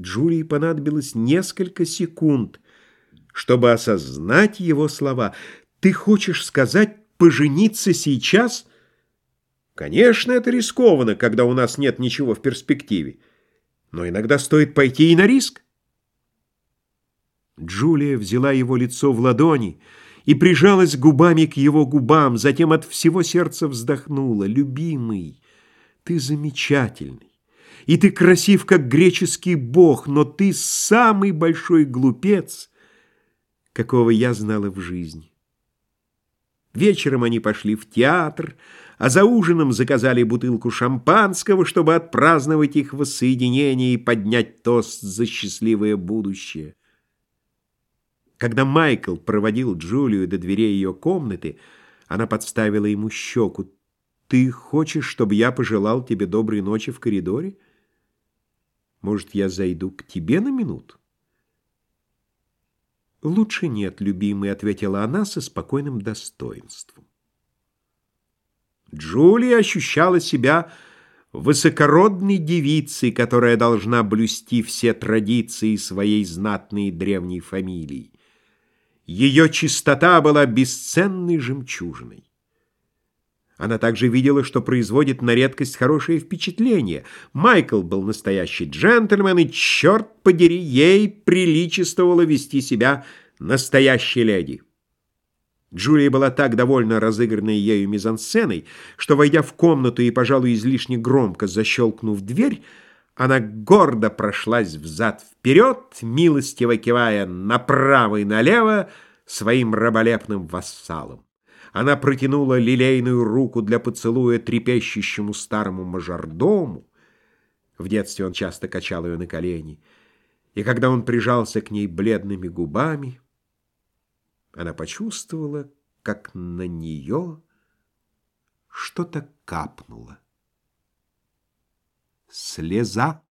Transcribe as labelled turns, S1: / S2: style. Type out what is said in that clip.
S1: Джулии понадобилось несколько секунд, чтобы осознать его слова. «Ты хочешь сказать, пожениться сейчас?» «Конечно, это рискованно, когда у нас нет ничего в перспективе. Но иногда стоит пойти и на риск». Джулия взяла его лицо в ладони и прижалась губами к его губам, затем от всего сердца вздохнула. «Любимый, ты замечательный и ты красив, как греческий бог, но ты самый большой глупец, какого я знала в жизни. Вечером они пошли в театр, а за ужином заказали бутылку шампанского, чтобы отпраздновать их воссоединение и поднять тост за счастливое будущее. Когда Майкл проводил Джулию до дверей ее комнаты, она подставила ему щеку. «Ты хочешь, чтобы я пожелал тебе доброй ночи в коридоре?» Может, я зайду к тебе на минуту? «Лучше нет, любимый», — ответила она со спокойным достоинством. Джулия ощущала себя высокородной девицей, которая должна блюсти все традиции своей знатной древней фамилии. Ее чистота была бесценной жемчужиной. Она также видела, что производит на редкость хорошее впечатление. Майкл был настоящий джентльмен, и, черт подери, ей приличествовало вести себя настоящей леди. Джулия была так довольна разыгранной ею мизансценой, что, войдя в комнату и, пожалуй, излишне громко защелкнув дверь, она гордо прошлась взад-вперед, милостиво кивая направо и налево своим раболепным вассалам. Она протянула лилейную руку для поцелуя трепещущему старому мажордому. В детстве он часто качал ее на колени. И когда он прижался к ней бледными губами, она почувствовала, как на нее что-то капнуло. Слеза.